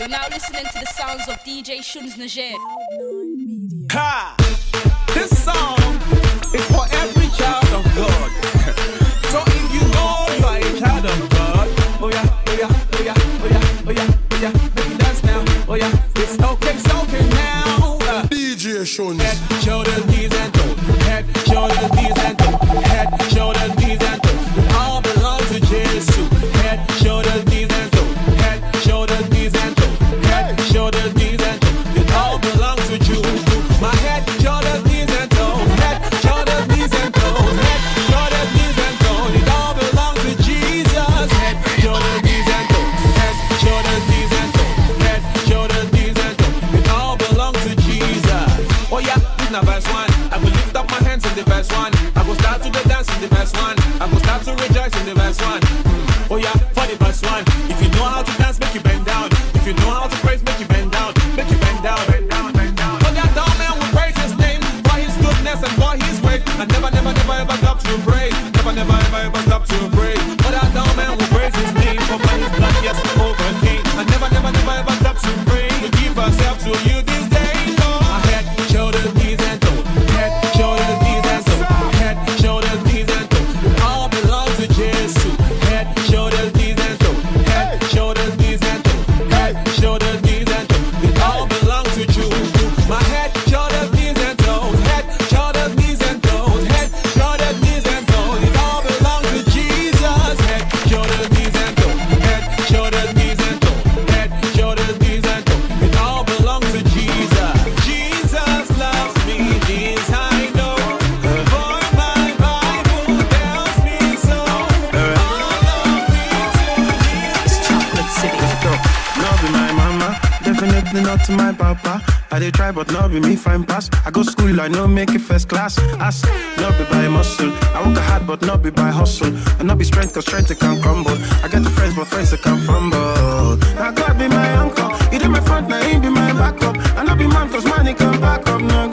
You're now listening to the sounds of DJ Shuns Niger. Ha! This song is for every child of God. so if you know you are a child of God, oh yeah, oh yeah, oh yeah, oh yeah, oh yeah, oh yeah, make you dance now, oh yeah, it's okay, it's okay now. Uh, DJ Shuns. head, shoulders, knees and I dey try, but no be me fine pass. I go school, I know make it first class. Ass, no be by muscle. I work hard, but not be by hustle. And not be strength, cause strength can crumble. I get the friends, but friends it can fumble. Now God be my uncle, he did my front, now he be my backup. I not be man, cause money can back up, no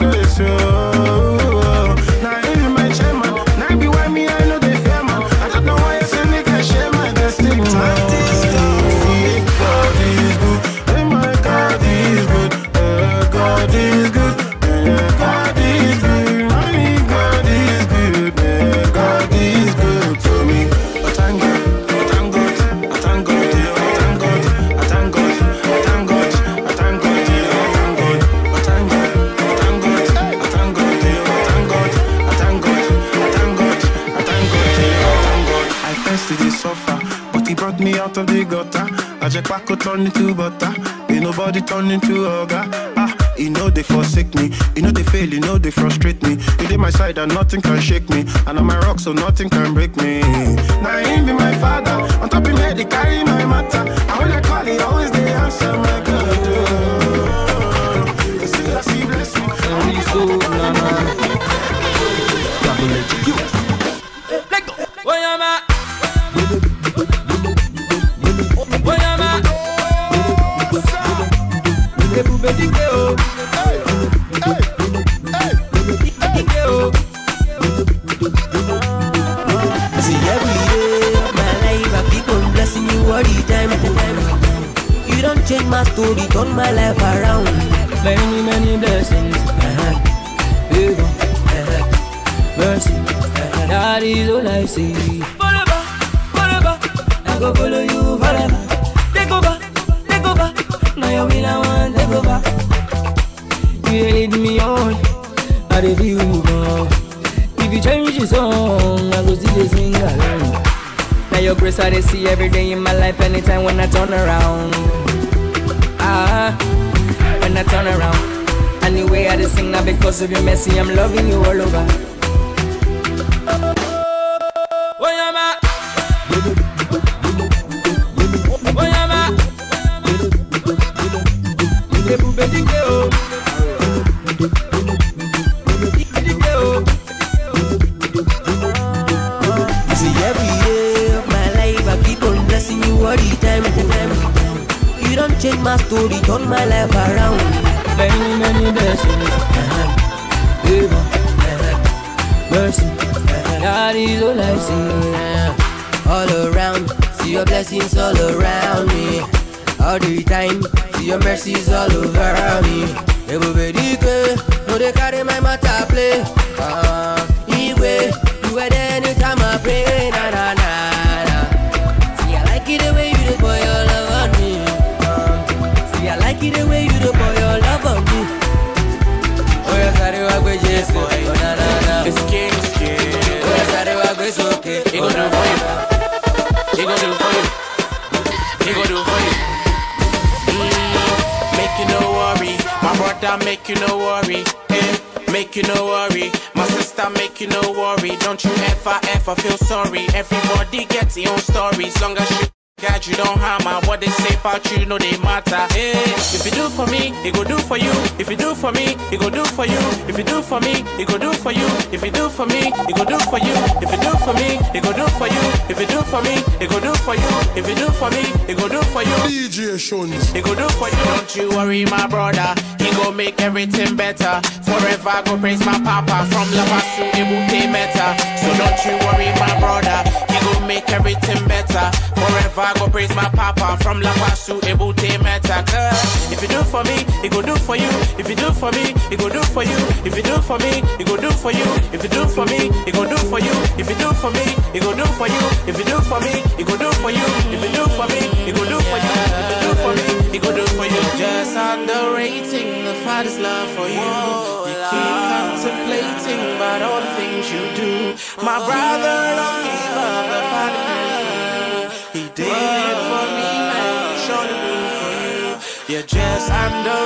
Just back turn into butter. Ain't nobody turn into ogre. Ah, you know they forsake me. You know they fail, you know they frustrate me. You did my side and nothing can shake me. And I'm my rock, so nothing can break me. Now him be my father. On top of me, they carry my matter. And when I call, he always they answer my God. Oh. You see, I see bless change my story, turn my life around. Many, many blessings. Uh-huh. Uh-huh. mercy. That is all I see. Forever, forever. I go follow you forever. Take over, take over. Now you will I want take over. You lead me on. I feel you gone. If you change the song, I go still dey sing along. Now your grace I see every day in my life, anytime when I turn around. When I turn around. Anyway, I just sing now because of your mercy. I'm loving you all over. See all over me. Everybody, make you no worry. Eh, make you no worry. My sister, make you no worry. Don't you ever, ever feel sorry. Everybody gets their own stories. Long as you God, you don't hammer what they say about you, no they matter. Hey, if you do for me, he go do for you. If you do for me, he go do for you. If you do for me, he go do for you. If you do for me, he go do for you. If you do for me, he go do for you. If you do for me, he go do for you. If you do for me, he go do for you. DJ Shuns. He go do for you. Don't you worry, my brother. He go make everything better. Forever go praise my papa from Lava to Ebute Meta. So don't you worry, my brother. He go make everything better. Forever go praise my papa from Lava to Ebute Meta. Cause if you do for me, he go do for you. If you do for me, he go do for you. If you do for me, he go do for you. If you do for me, he go do for you. If you do for me, he go do for you. If you do for me, he go do for you. If you do for me, he go do for you. If you do for me, he go do for you. Just underrating the Father's love for you. You keep contemplating about all the things you do. My brother, don't give You're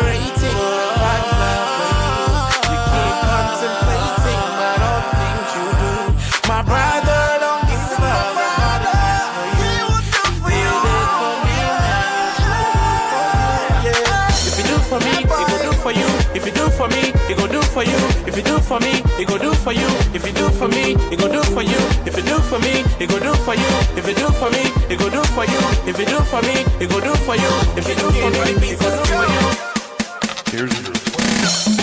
for me, he go do for you. If you do for me, he go do for you. If you do for me, he go do for you. If you do for me, he go do for you. If you do for me, he go do for you. If you do for me, he go do for you. If you do for me, he go do for you. Here's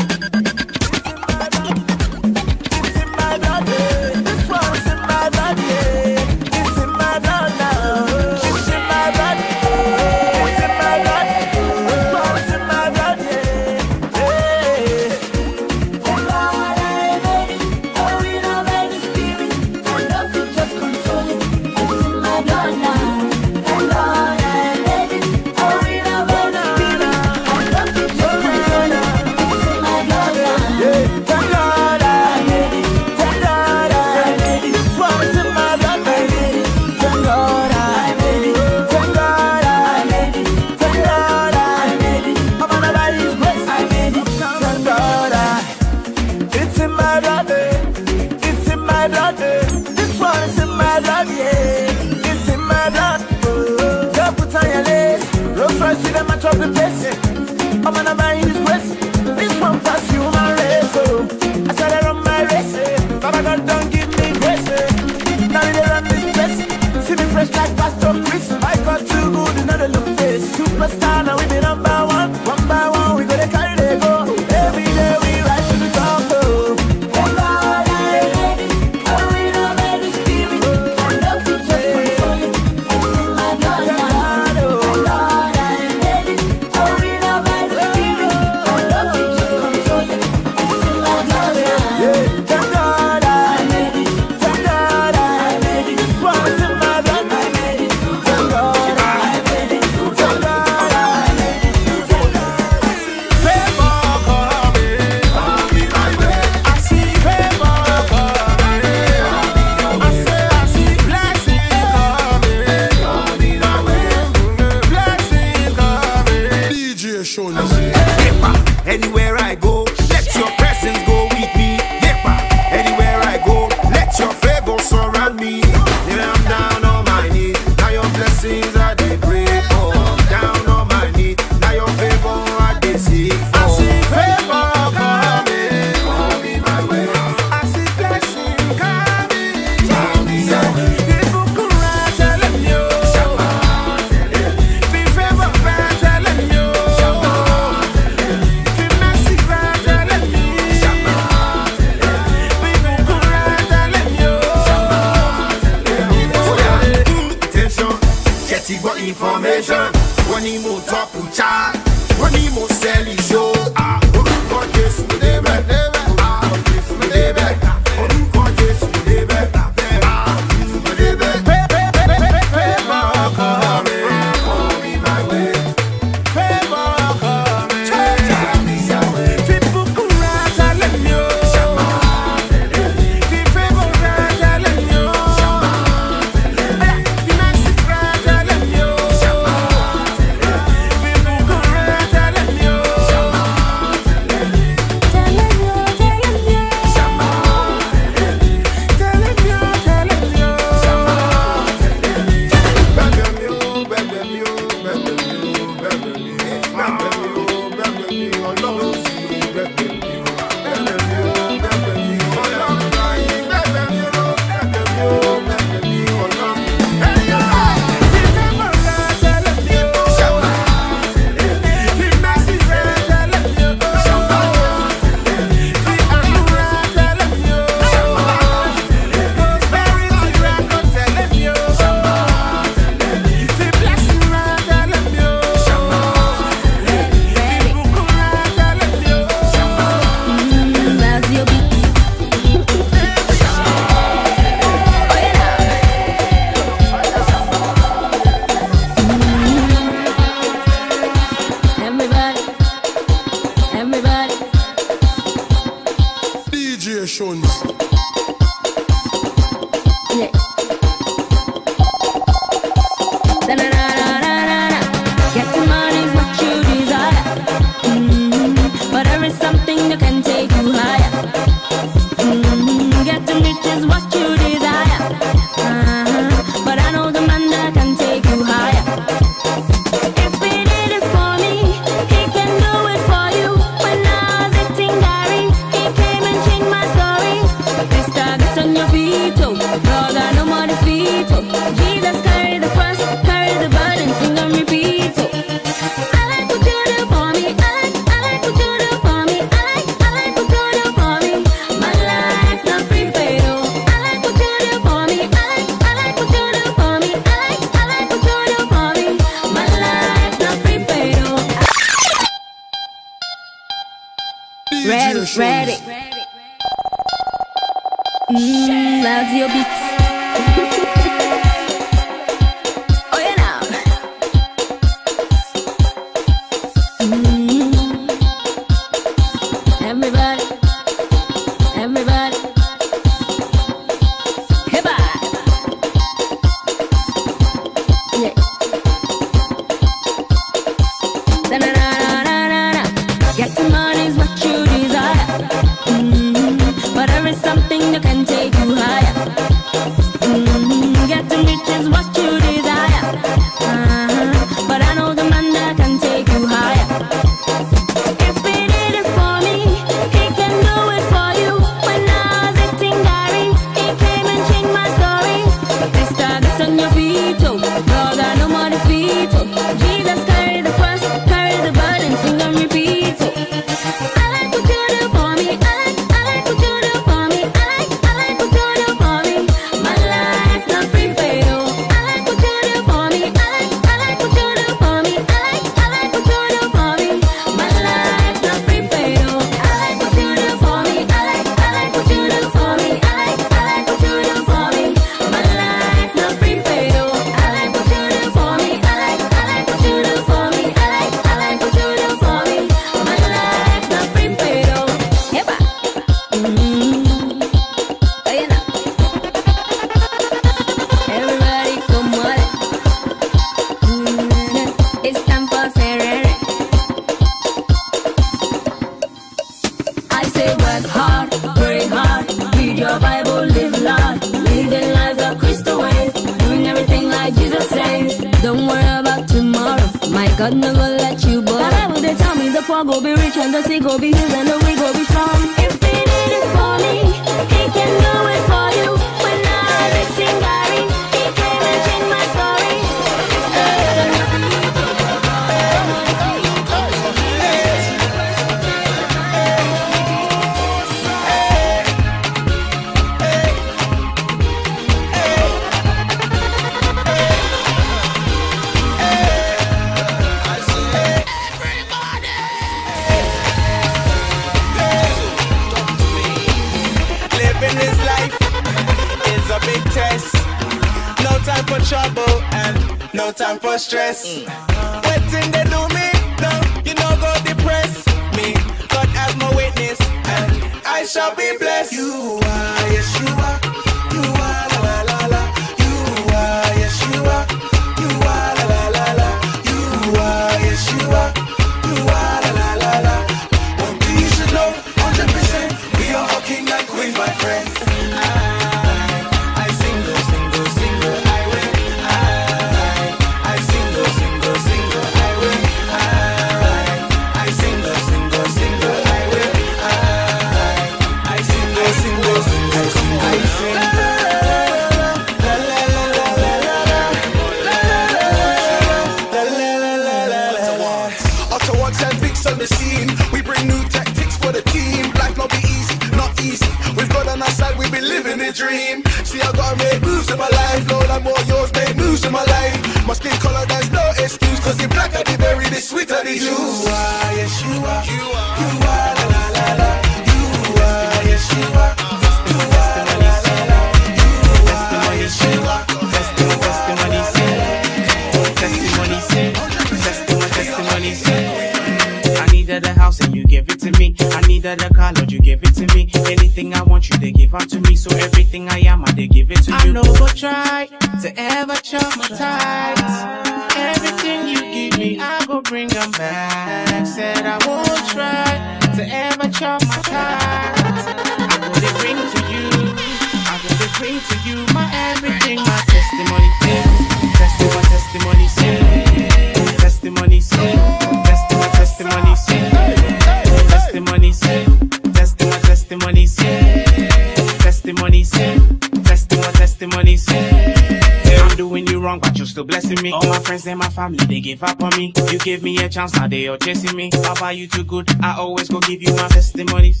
to blessing me. All my friends and my family, they give up on me. You gave me a chance, now they are chasing me. Papa, you too good. I always go give you my testimonies.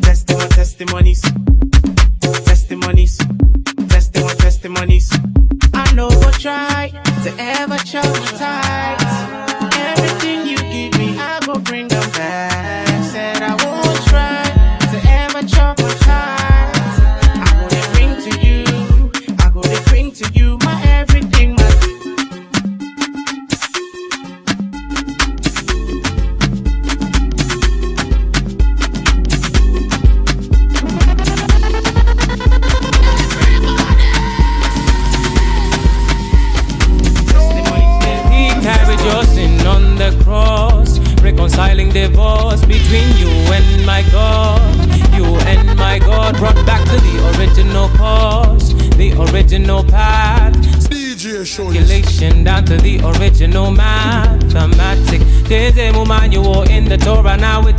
Testimony, testimonies. Testimonies. Testimony, testimonies. I know what try to ever show the time.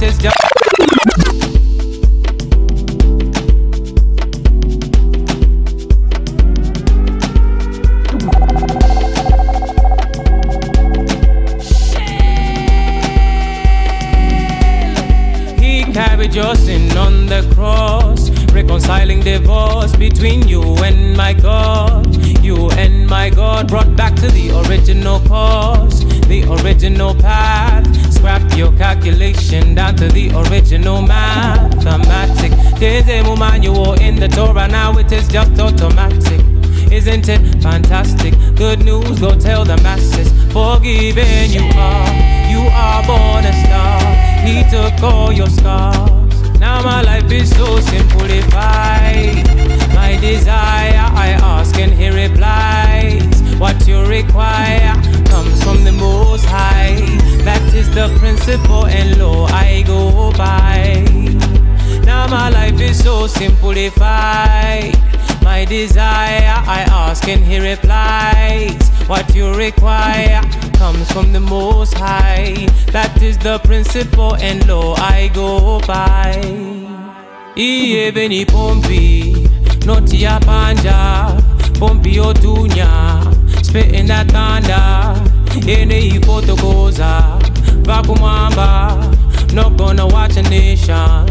just done. news, go tell the masses, forgiven you are. You are born a star. He took all your scars. Now my life is so simplified. My desire, I ask and he replies. What you require comes from the Most High. That is the principle and law I go by. Now my life is so simplified my desire. I ask and he replies, What you require comes from the Most High. That is the principle and law I go by. Iye beni pompi, noti ya panja, pompi otunya, spitting that thunder, ene ifotokoza, vakumamba, not gonna watch a nation,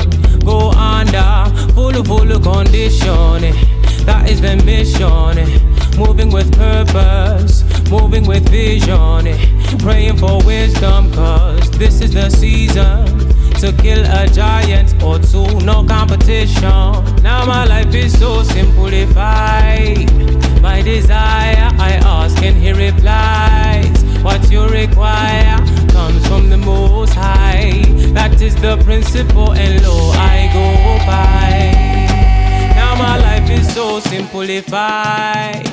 go under, full, full condition. Eh. That is the mission. Eh? Moving with purpose, moving with vision. Eh? Praying for wisdom, cause this is the season to kill a giant or two, no competition. Now my life is so simplified. My desire, I ask and he replies. What you require comes from the Most High. That is the principle and law I go by. Now my life is so simplified.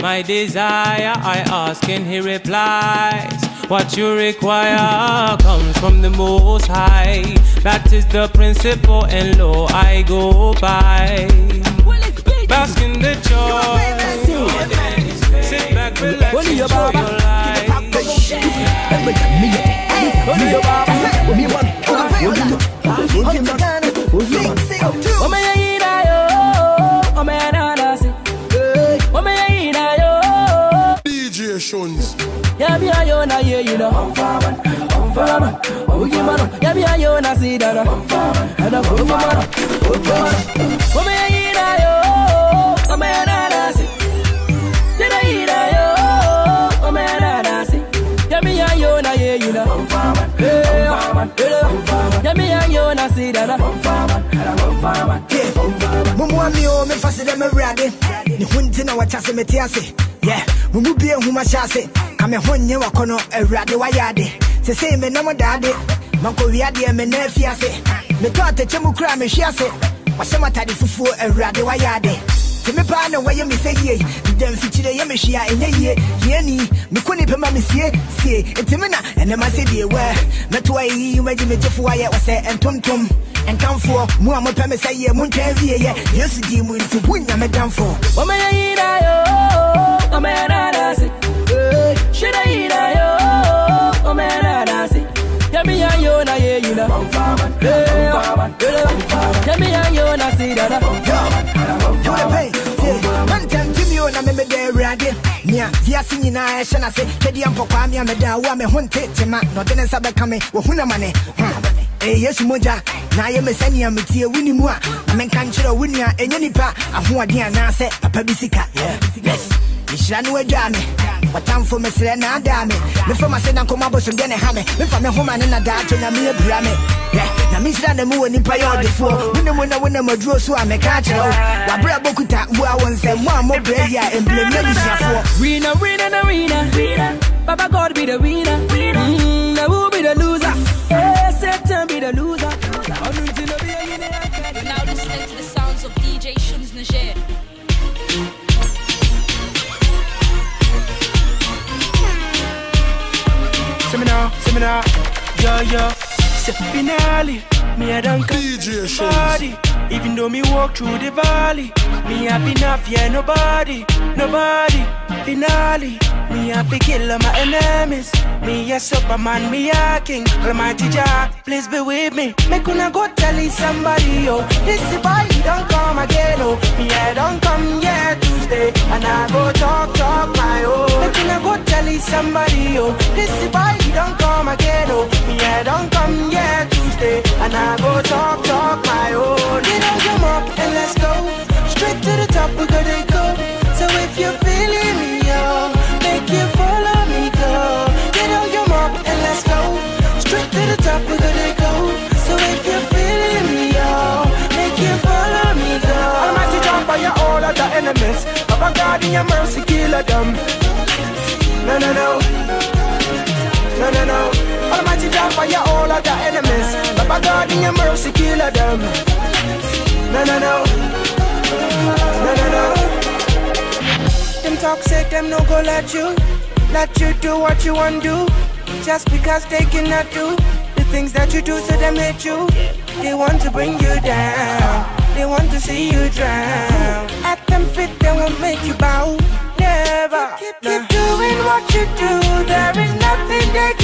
My desire I ask and he replies. What you require comes from the Most High. That is the principle and law I go by. Bask in the joy. Sit back, relax, Only your enjoy baba. your life. Only your baba. DJ Shuns. ya bi ayo na ye you know. Fama, ogi mano, ya bi ayo na si dada. Ada ko mano, ome ya ina yo, momoa me o memfa se dɛ mawurade ne ho nti na wɔkyɛ se ase yɛ mo mu bie nhoma hyɛ ase ka me ho nyɛ wakɔ no awurade wayɛ ade sesei menam daade mankɔwiadeɛ mena afi ase metɔ atɛkyɛ mu kora mehwe ase wahyɛ m atade fufuo awurade wayɛ ade te me paa na wɔyɛ me sɛ yie da mfikyire yɛ mehwe a ɛnyɛ yie yieni meko ne pɛ ma mesie sie nti me na ɛnɛma sɛ deɛ wɛ mɛtoa yiyi magye megyefo ayɛ wɔ sɛ ɛntontom ɛnkamfoɔ mu a mopɛ me sɛ yɛ montwa awieyɛ yesu dii mu nti wonya me damfoɔ Ome ya ina yo, ome ya nana si. Shida ina yo, ome ya nana si. Ya mi ya yo na ye you know. Ya mi ya yo na si dada. mantamtimi na memeda awurade nea wiase nyinaa ɛhyɛ no se twɛdeɛ mpɔkwaa me a meda wo a me ho nte tema na ɔde ne nsa bɛka me wɔhu na ma ne ɛyɛ yesu mogya na ayɛ me sɛnea metie wo ni mu a na menka nkyerɛ wo nua ɛnyɛ nipa ahoɔden anaasɛ papa bi sika Yes. Mehyira no adwaa me watamfo mesrɛ na adaa me mefa ma sɛ na nkɔma abosomdeɛ ne ha me mefa me homa ne na daa to nyame abura me Hwɛ, na menhyira na mu wɔ nipa yɛ ɔdefoɔ wone mu na wonam aduro so a meka akyerɛ wo wabrɛ bɔkuta bua wo nsɛm mo a mobrɛ yi a ɛmblɛmi abusuafoɔ Winner, winner, the winner. Baba God be the winner. Mm, now who be the loser? Yeah, Satan be the loser. Until the be a winner. You're now listening to the sounds of DJ Shuns Niger. Seminar, yo yo. Say finale, me I don't DJ body. Even though me walk through the valley, me have enough, yeah, nobody, nobody. Finale, me have to kill all my enemies. Me a Superman, me a king, Almighty Jah, please be with me. Me gonna go tell somebody, yo. This he don't come again, oh. Me I don't come, yeah, Tuesday, and I go talk, talk my own. Me gonna go tell somebody, yo. This he don't come again, oh. Me I don't come, yeah, Tuesday, and I go talk, talk my own. Get on your up and let's go. Straight to the top, we gotta go. So if you're feeling me, to the top, we gotta go. So if you're feeling me, yo, make you follow me, go. Almighty jump fire all of the enemies. Papa God in your mercy, kill them. No, no, no. No, no, no. Almighty jump fire all of the enemies. Papa God in your mercy, kill them. No, no, no. No, no, no. Them say them no go let you, let you do what you want to do. Just because they cannot do the things that you do, so them hate you. They want to bring you down. They want to see you drown. At them fit, they won't make you bow. Never. Keep, keep doing what you do. There is nothing they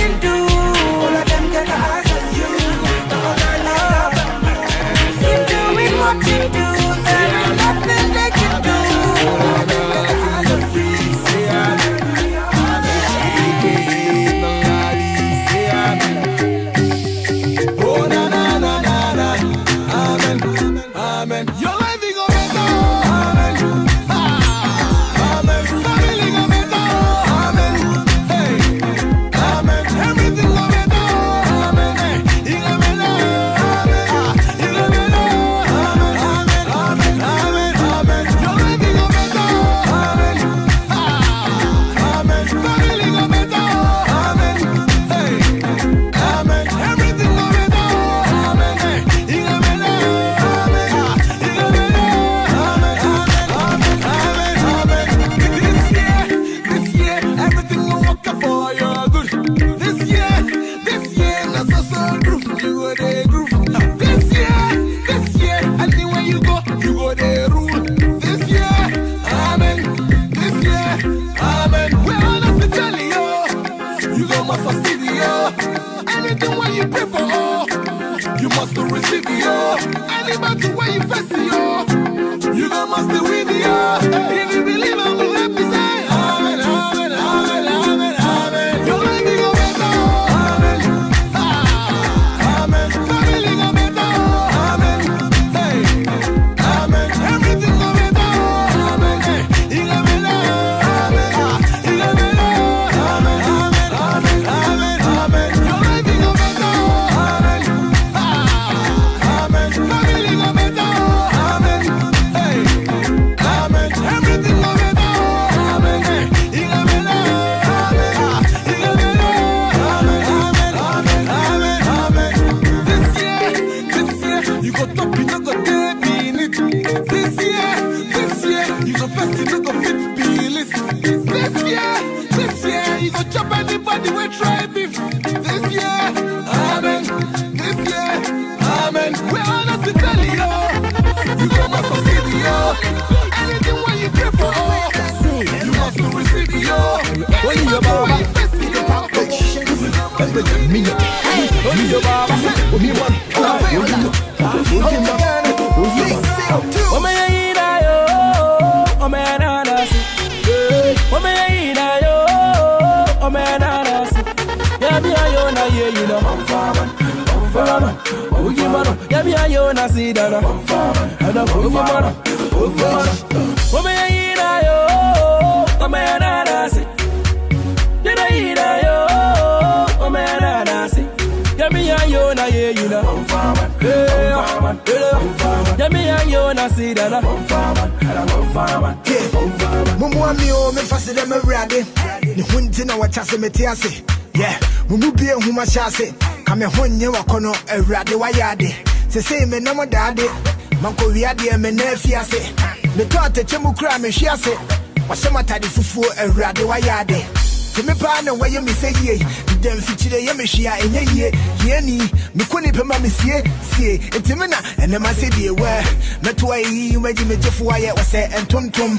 ase yɛ mumu bie nhoma hyɛ ase ka me ho nyɛ wakɔ no awurade wayɛ ade sesei me nam daade mankɔwiadeɛ me na afi ase metɔ atɛkyɛ mu kora mehwe ase wahyɛ m atade fufuo awurade wayɛ ade me paa na wɔyɛ me sɛ yie da mfikyire yɛ mehwe a ɛnyɛ yie hiani meko ne pɛ ma mesie sie nti me na ɛnɛma sɛ die wɛ mɛtoa ɛyiyi magye megyefoɔ ayɛ wɔsɛ ɛntontom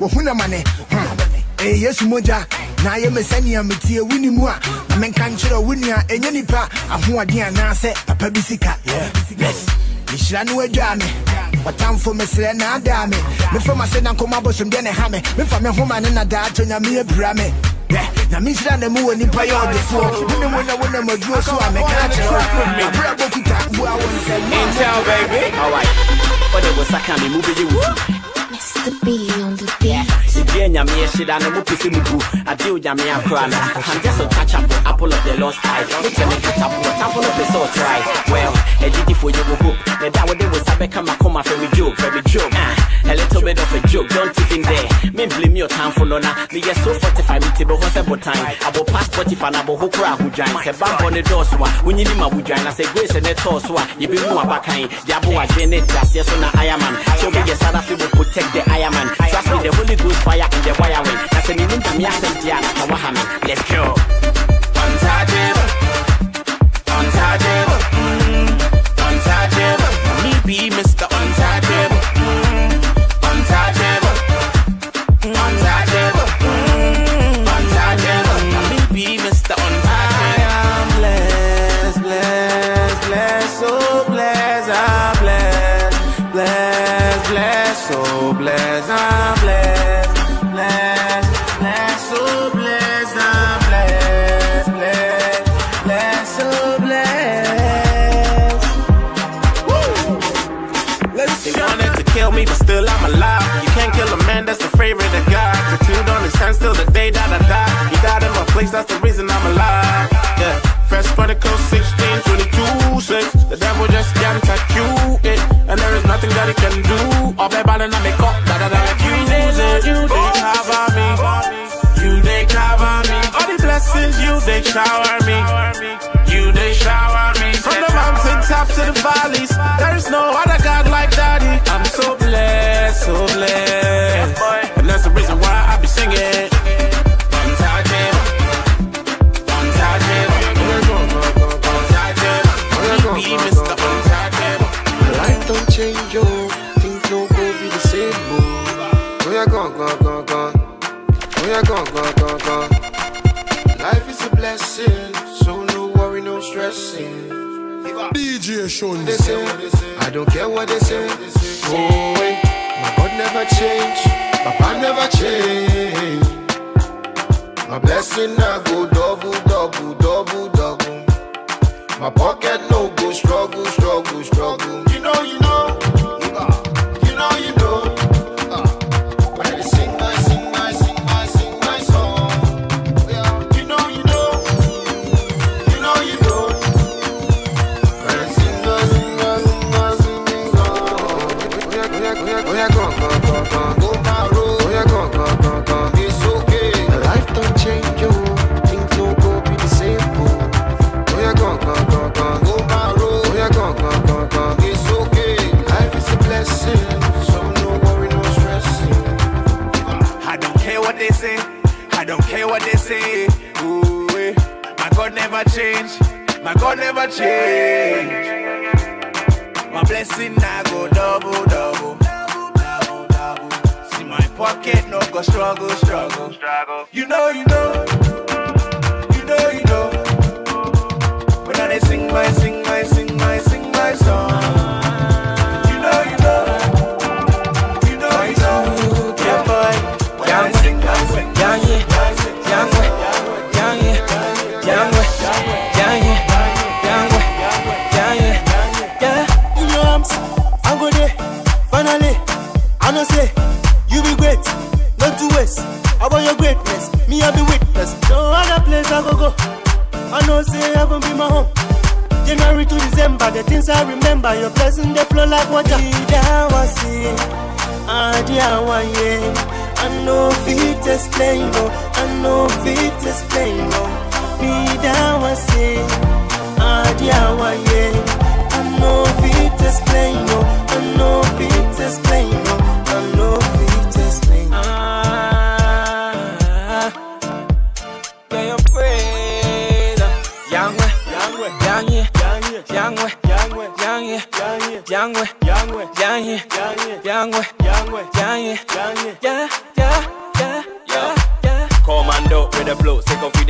wɔhu na ma ne ɛyɛ yesu mogya na ayɛ me sɛnea metie wo ni mu a na menka nkyerɛ wo nua ɛnyɛ nipa ahoɔden anaasɛ papa bi sika yes nhyira no adwaa me wɔtamfo mesrɛ na adaa me mefam ase na nkɔma abɔsomdeɛ ne ha me memfa me homa ne na daa to nyame abira me na menhyira na mu wɔ nipa yɛ ɔdefoɔ wone mu na wonam aduro so a meka akyerɛ wo abrɛ bɔkuta boa wo nsɛm Intel, baby. Alright. What it was, I can't move it. Mr. B on the beat. Akora no I'm just a apple of the lost eye. Me up on the pese or try well a for you hope na that what they was come come from me joke from me joke. Ah a little bit of a joke don't even there me blame your time for no na me yes so 45 me table hose but time? Abo if an abo hokra hudjan se bamp on the door when you ma hudjan na say grace and to so you be mu abakan wa gene das yes na ironman so me yes other people protect the ironman trust me the holy ghost fire in the wire way. Dia na ka waha let's go My pocket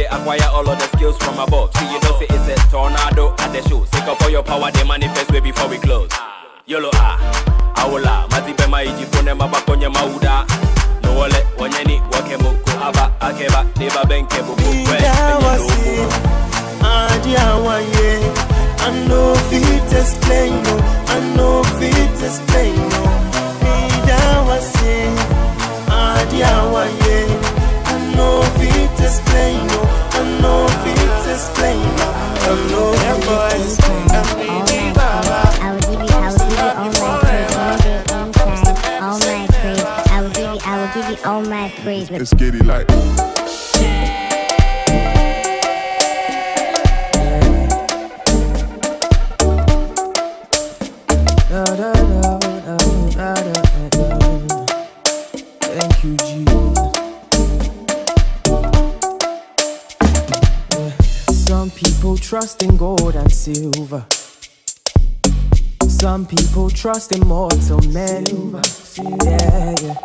they acquire all of the skills from above. See, you know, say it's a tornado at the show. Sick of all your power, they manifest way before we close. Yolo ah, awula, mati pema iji pone mabakonye mauda. No wale, wanyeni, wake muku, aba, akeba, neba benke buku, kwe, Down I benye see, luku. dear one yeah. I know fit explain no, I know fit explain no. Me down I see, ah dear one yeah. I know fit explain no, I know fit explain, no, I know fit explain. I will give you, all my praise, all my praise. I will give you, I will give you all my praise. Like. Da, da, da, people trust in gold and silver. Some people trust in mortal men. Yeah, yeah.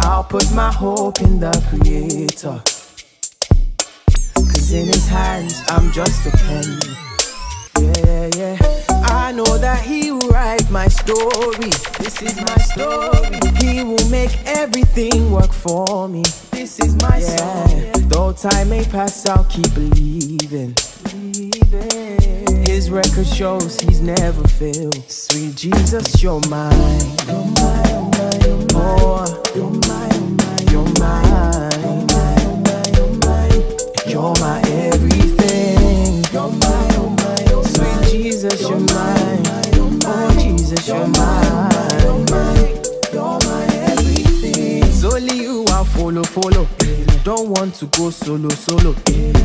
I'll put my hope in the Creator. Cause in His hands, I'm just a pen. Yeah, yeah. I know that He will write my story. This is my story. He will make everything work for me. This is my yeah. Though time may pass, I'll keep believing. Record shows He's never failed. Sweet Jesus, you're mine. You're mine, you're mine, oh, you're mine, you're mine, you're mine. You're my everything. Sweet Jesus, you're mine. Oh, Jesus, you're mine. You're my everything. It's only you I follow follow. Don't want to go solo, solo.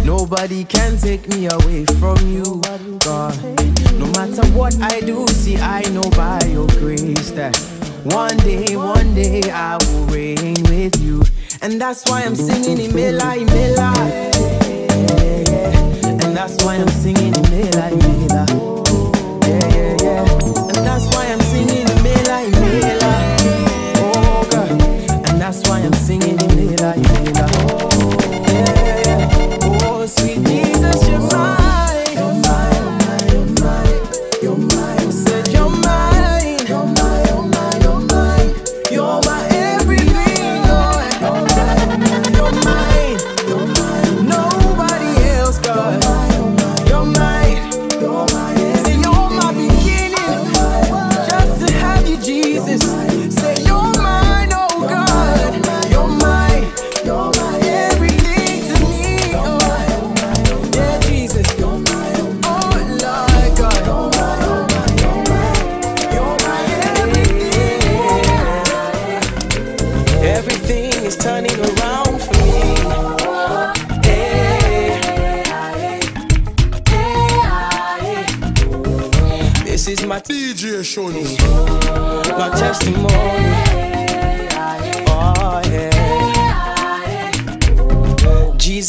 Nobody can take me away from you, God. No matter what I do, see, I know by your grace that one day, one day I will reign with you. And that's why I'm singing Imela, in Mela. And that's why I'm singing in Mela, Imela. Yeah, yeah, yeah. And that's why I'm singing Imela, in Oh, God. And that's why I'm singing Imela,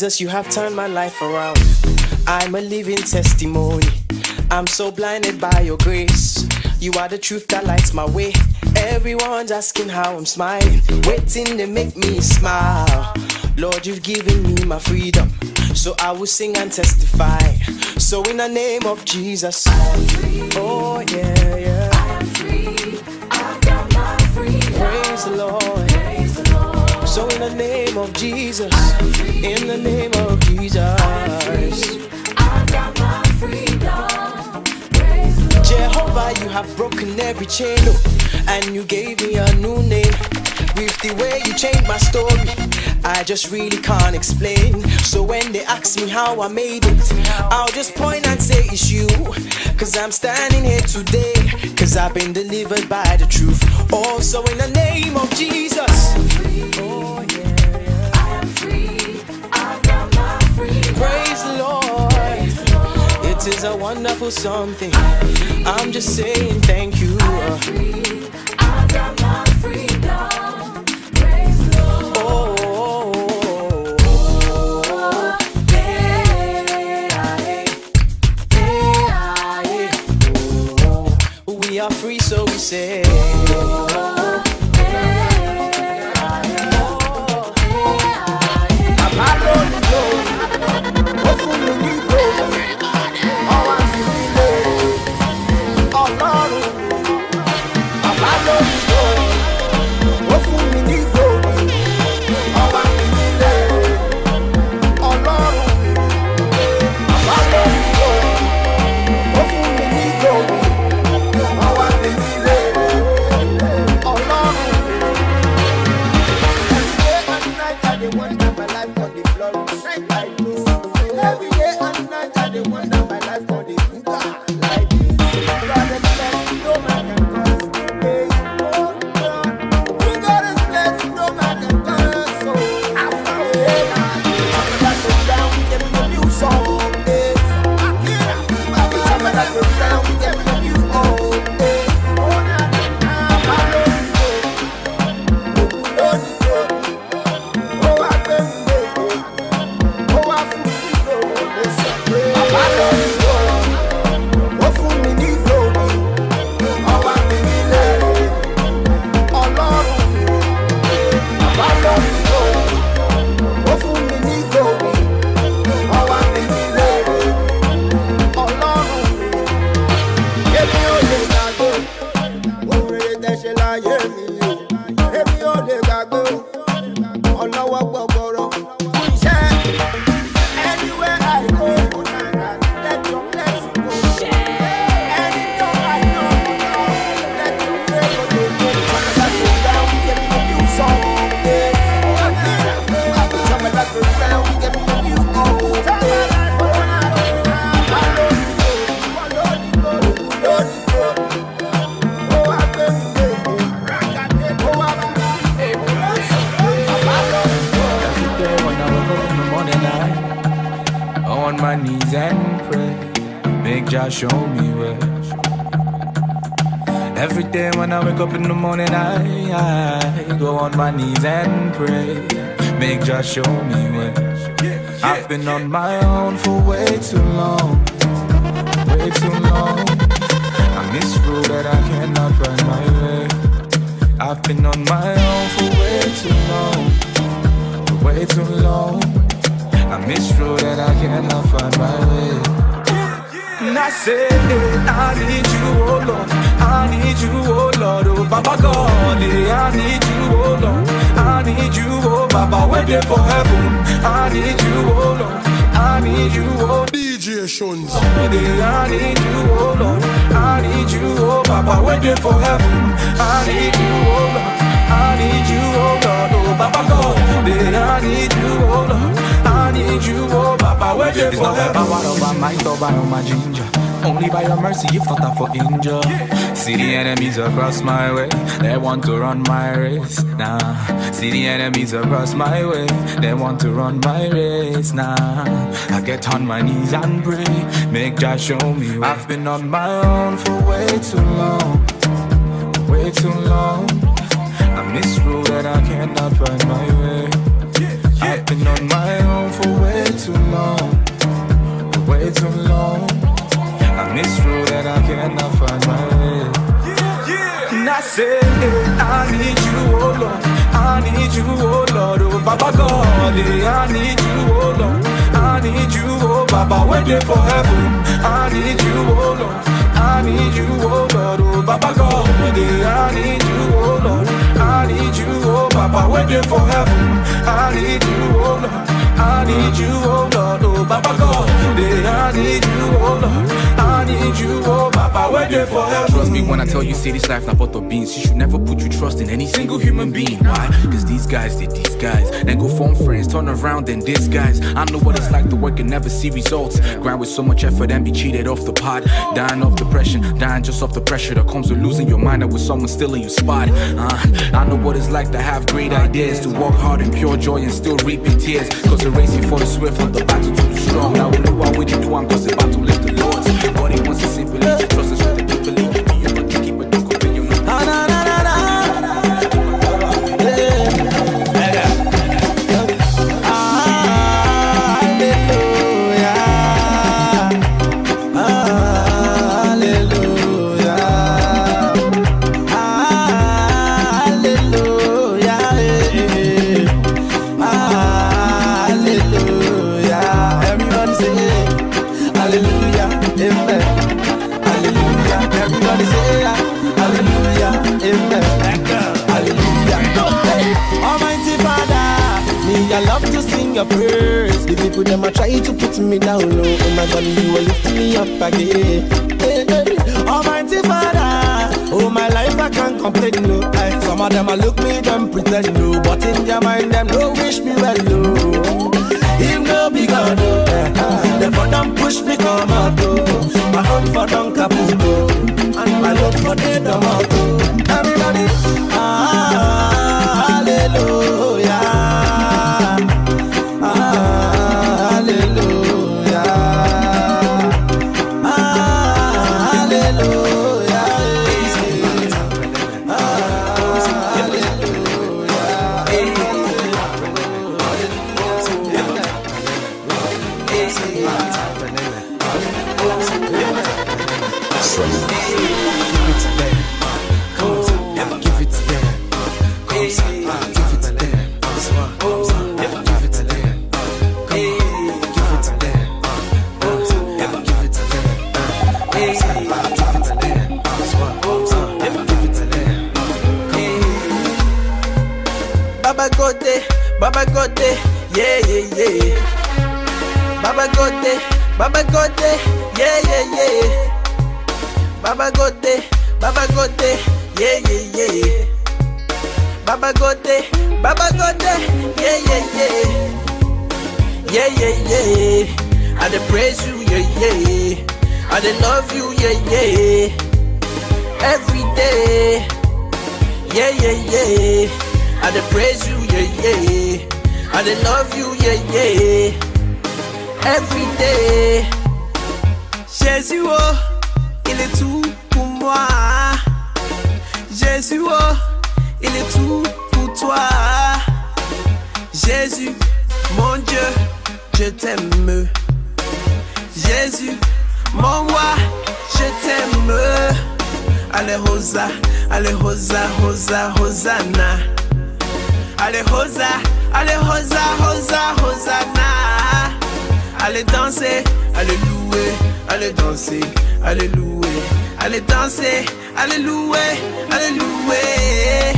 Jesus, you have turned my life around. I'm a living testimony. I'm so blinded by your grace. You are the truth that lights my way. Everyone's asking how I'm smiling, waiting to make me smile. Lord, you've given me my freedom, so I will sing and testify. So in the name of Jesus, oh yeah, yeah. The name of Jesus, in the name of Jesus, I got my freedom. Jehovah, you have broken every chain, oh, and you gave me a new name. With the way you changed my story, I just really can't explain. So when they ask me how I made it, I'll just point and say it's you. Cause I'm standing here today, cause I've been delivered by the truth. Also in the name of Jesus. Is a wonderful something. I'm just saying thank you. Oh, we are free, so we say. Jah show me where. Every day when I wake up in the morning, I, I go on my knees and pray. Make Jah show me where. I've been on my own for way too long, way too long. I miss road that I cannot find my way. I've been on my own for way too long, way too long. I miss road that I cannot find my way. And I say, I need you, oh Lord. I need you, oh Lord. Oh Baba God, eh, I need you, oh Lord. I need you, oh Baba, wait there for heaven. I need you, oh Lord. I need you, oh DJ Shuns. Eh, I need you, oh Lord. I need you, oh Baba, wait there for heaven. I need you, oh Lord. I need you, oh Lord. Oh Baba God, eh, I need you, oh Lord. I need you, oh Baba, wait there It's not by power or by might or by my ginger. Only by your mercy, if not for injure. See the enemies across my way, they want to run my race. Nah, see the enemies across my way, they want to run my race. Nah, I get on my knees and pray, make Jah show me. Way. I've been on my own for way too long, way too long. I miss road that I cannot find my way. I've been on my own for way too long, way too long. I miss road that I cannot find my way. And I say, I need you, oh Lord. I need you, oh Lord. Oh Baba God, eh, I need you, oh Lord. I need you, oh Baba, wait for heaven. I need you, oh Lord. I need you, oh Lord. Oh Baba God, eh, I need you, oh Lord. I need you, oh Baba, wait there for heaven. I need you, oh Lord. I need you, oh Lord. Oh Baba God, I need you, oh Lord. Need you, oh there for heaven. Trust me when I tell you, say this life not but the beans. You should never put your trust in any single human being. Why? Cause these guys did these guys. Then go form friends, turn around and disguise. I know what it's like to work and never see results. Grind with so much effort and be cheated off the pot. Dying of depression, dying just off the pressure that comes with losing your mind and with someone stealing your spot. Uh, I know what it's like to have great ideas, to work hard in pure joy and still reaping tears. Cause the race for the swift, not the battle to the strong. Now we know what we do, I'm cause the battle is the Lord's. He wants to simply to trust us your praise. The people them are trying to put me down low. Oh my God, you are lifting me up again. Hey, hey. Almighty Father, oh my life I can't complain no. Aye, Some of them I look me them pretend no, but in their mind them no wish me well no. Him no be God oh. eh, Them for them push me come out oh. My own for them kaput oh. And my love for them out oh. Everybody, ah, hallelujah. Baba Gote, Baba Gote, yeah, yeah, yeah. Baba Gote, Baba Gote, yeah, yeah, yeah. Baba Gote, Baba Gote, yeah, yeah, yeah. Yeah, yeah, yeah. I dey praise you, yeah, yeah. I dey love you, yeah, yeah. Every day, yeah, yeah, yeah. I dey praise you, yeah, yeah. I dey love you, yeah, yeah. Every day. Jésus, oh, il est tout pour moi. Jésus, oh, il est tout pour toi. Jésus, mon Dieu, je t'aime. Jésus, mon roi, je t'aime. Allez, Rosa, allez, Rosa, Rosa, Hosanna. Allez, Rosa, allez, Rosa, Rosa, Hosanna. Allez danser, allez louer, allez danser, allez louer, allez danser, allez louer, allez louer.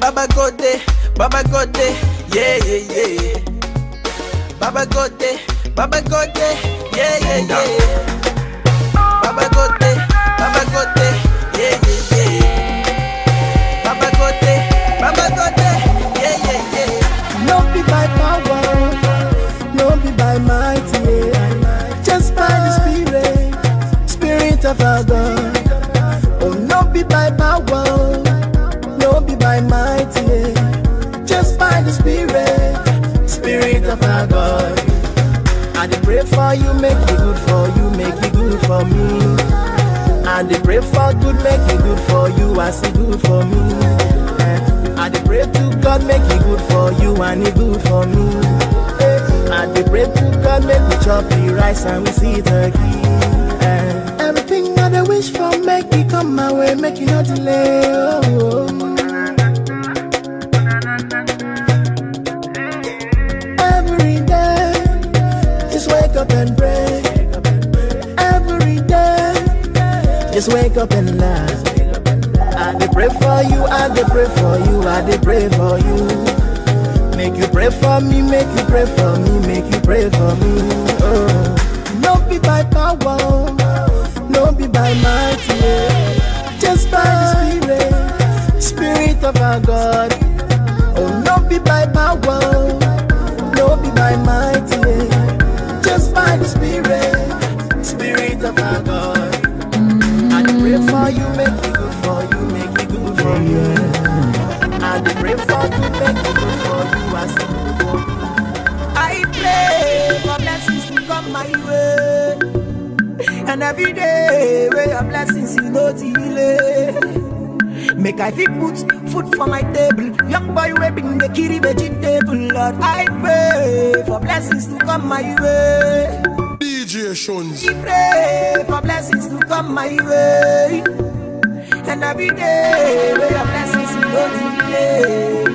Baba Godé, Baba Godé, yeah, yeah, yeah. Baba Godé, Baba Godé, yeah, yeah, yeah. Baba Godé, Baba Godé, of our God. I dey pray for you, make it good for you, make it good for me. I dey pray for good, make it good for you, I see good for me. I dey pray to God, make it good for you, and it good for me. I dey pray to God, make we chop the rice and we see turkey. Everything I dey wish for, make it come my way, make it no delay. Up and laugh. I dey pray for you, I dey pray for you, I dey pray for you. Make you pray for me, make you pray for me, make you pray for me. Oh. No be by power, no be by might, just by the Spirit, Spirit of our God. Oh, no be by power, no be by might, And every day, where your blessings you no delay. Make I fit put food for my table. Young boy whipping the kitty vegetable. Lord, I pray for blessings to come my way. DJ Shuns. I pray for blessings to come my way. And every day, where your blessings you no delay.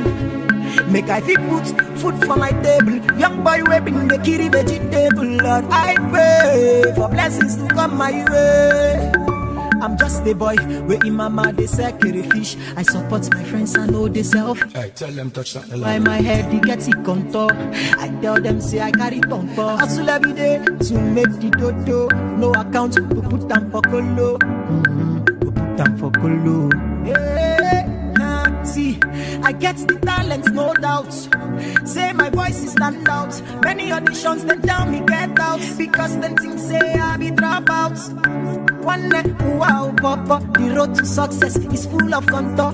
Make I fit put food for my table. Boy whipping the kitty vegetable. Lord, I pray for blessings to come my way. I'm just a boy, where in mama they fish. I support my friends, I know they self. Hey, tell them touch that By my head, they get it contour. I tell them, say I carry tonto. Hustle every day to make the dodo. No account, we put them for colo. Mhm, We put them for colo. Yeah, I get the talent, no doubt. Say my voice is stand out. Many auditions, they tell me get out. Because them think say I be dropout. One neck, wow, papa. The road to success is full of contour.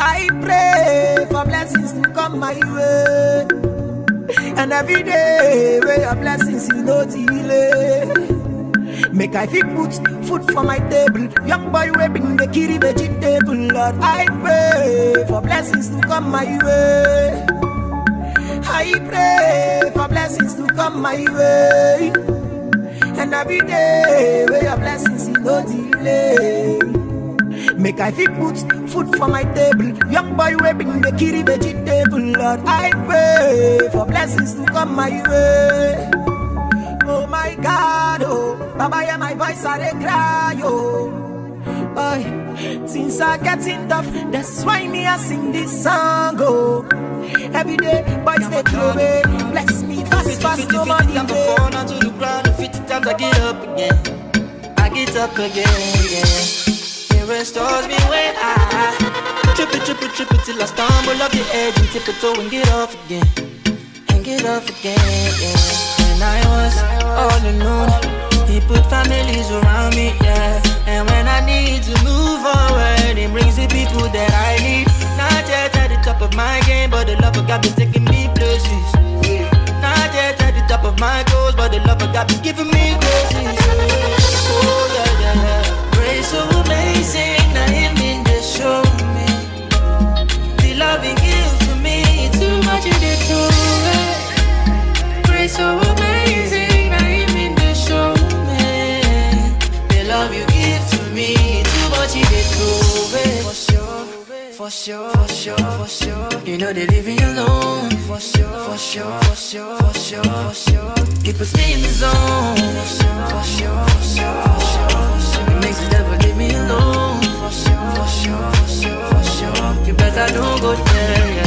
I pray for blessings to come my way. And every day, where your blessings you no delay. Make I fit put food for my table. Young boy whipping the kitty vegetable. Lord, I pray for blessings to come my way. I pray for blessings to come my way. And every day, where your blessings you no delay. Make I fit put food for my table. Young boy whipping the kitty vegetable. Lord, I pray for blessings to come my way. My God, oh, Baba, yeah, my voice I dey cry, oh. Boy, things are getting tough. That's why me I sing this song, oh. Every day, boys they throw away. Bless me fast, fast, no money. Time to fall down to the ground, and 50 times I get up again. I get up again, yeah. It restores me when I trip it, trip it, trip it till I stumble off the edge and tip it toe and get off again. And get off again, yeah. I was all alone, he put families around me, yeah. And when I need to move forward, he brings the people that I need. Not yet at the top of my game, but the love of got me taking me places. Not yet at the top of my goals, but the love got me giving me graces. Sure, for sure, for sure. You know they leave me alone. For sure, for sure, for sure, for sure, for sure. It puts me in the zone. For sure, for sure, for sure, for sure. It makes the devil leave me alone. For sure, for sure, for sure, for sure. You better don't go there.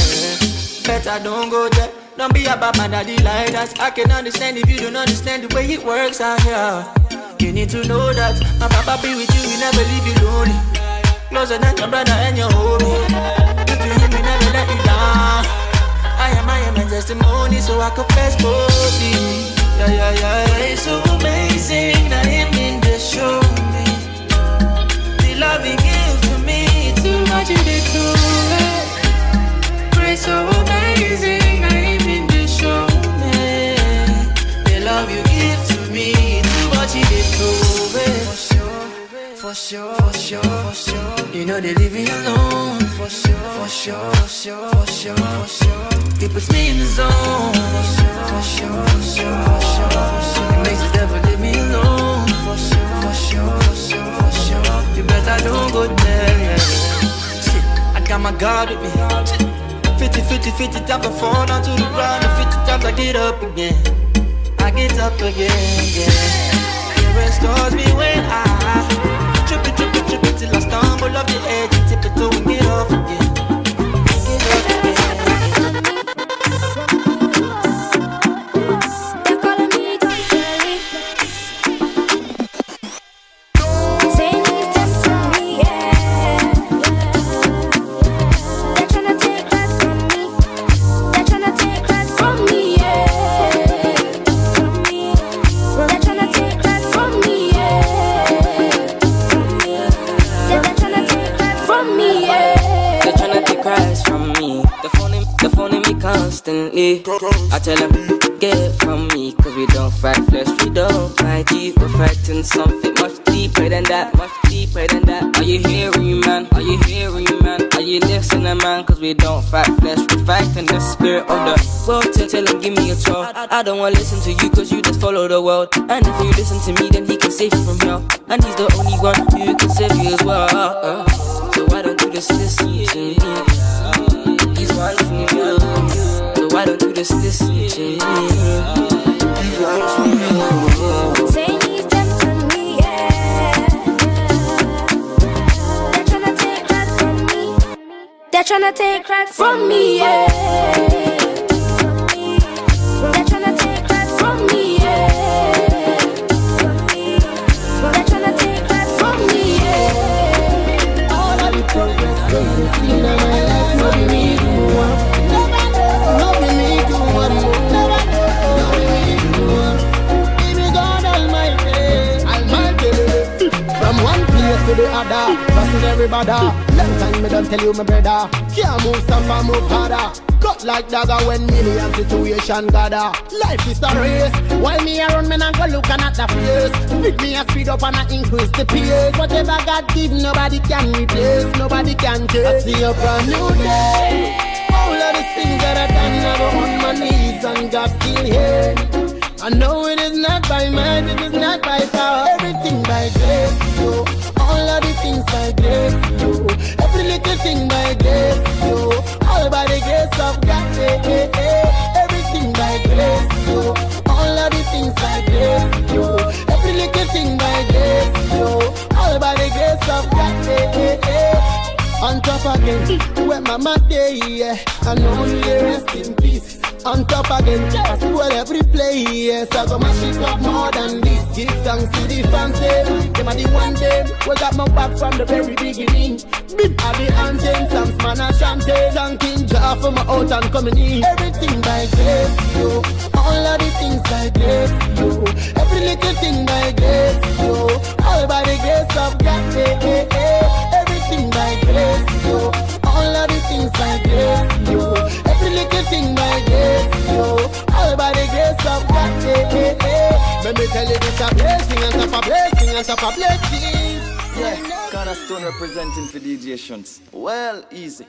Better don't go there. Don't be a bad man daddy like that. I can understand if you don't understand the way it works out here. You need to know that my papa be with you, he never leave you lonely. Closer than your brother and your homie. Good to him, he never let you down. I am, I am a testimony, so I confess boldly. Yeah, yeah, yeah. It's so amazing that him in the show me. The love he gives to me, too much to it. Grace so amazing that him in the show me. The love you give to me, too much to it. For sure, for sure, for sure. You know they leave me alone. For sure, for sure, for sure, for sure, for sure. It puts me in the zone. For sure, for sure, for sure, for sure, for sure. It makes the devil leave me alone. For sure, for sure, for sure, for sure. You better don't go there. I got my God with me. 50, 50, 50 times I fall down to the ground, and 50 times I get up again. I get up again, yeah. Don't wanna listen to you, everybody. Long time me don't tell you, my brother. Can't move move harder. Cut like dagger when million situation gather. Life is a race. While me around, me go at the face. Speed me a speed up and I increase the pace. Whatever God give, nobody can replace. Nobody can take. I see a brand new day. All of the things that I done, I go on my knees and God still here. I know it is not by might, it is not by power. Everything by grace, yo. All of the things by grace, yo. Every little thing by grace, yo. All by the grace of God, eh, eh, eh. Everything by grace, yo. All of the things by grace, yo. Every little thing by grace, yo. All by the grace of God, eh, eh, eh. On top again, when mama day, yeah. I know you rest in peace. On top again, I spoil every play, yes. I go mash it up more than this. Give thanks to the fans, them. Them are the one them. We got my back from the very beginning. Big are the anthem, some man a chanting. Thanking Jah for my out and coming in. Everything by grace, yo. All of the things by grace, yo. Every little thing by grace, yo. All by the grace of God, eh, eh, eh. Everything by grace, yo. All of the things by grace, yo little thing by grace, yo. All by the grace of God, eh, eh, eh. Let me tell you this a blessing and top a blessing and top a blessing. Yeah, Cornerstone representing for DJ Shuns. Well, easy.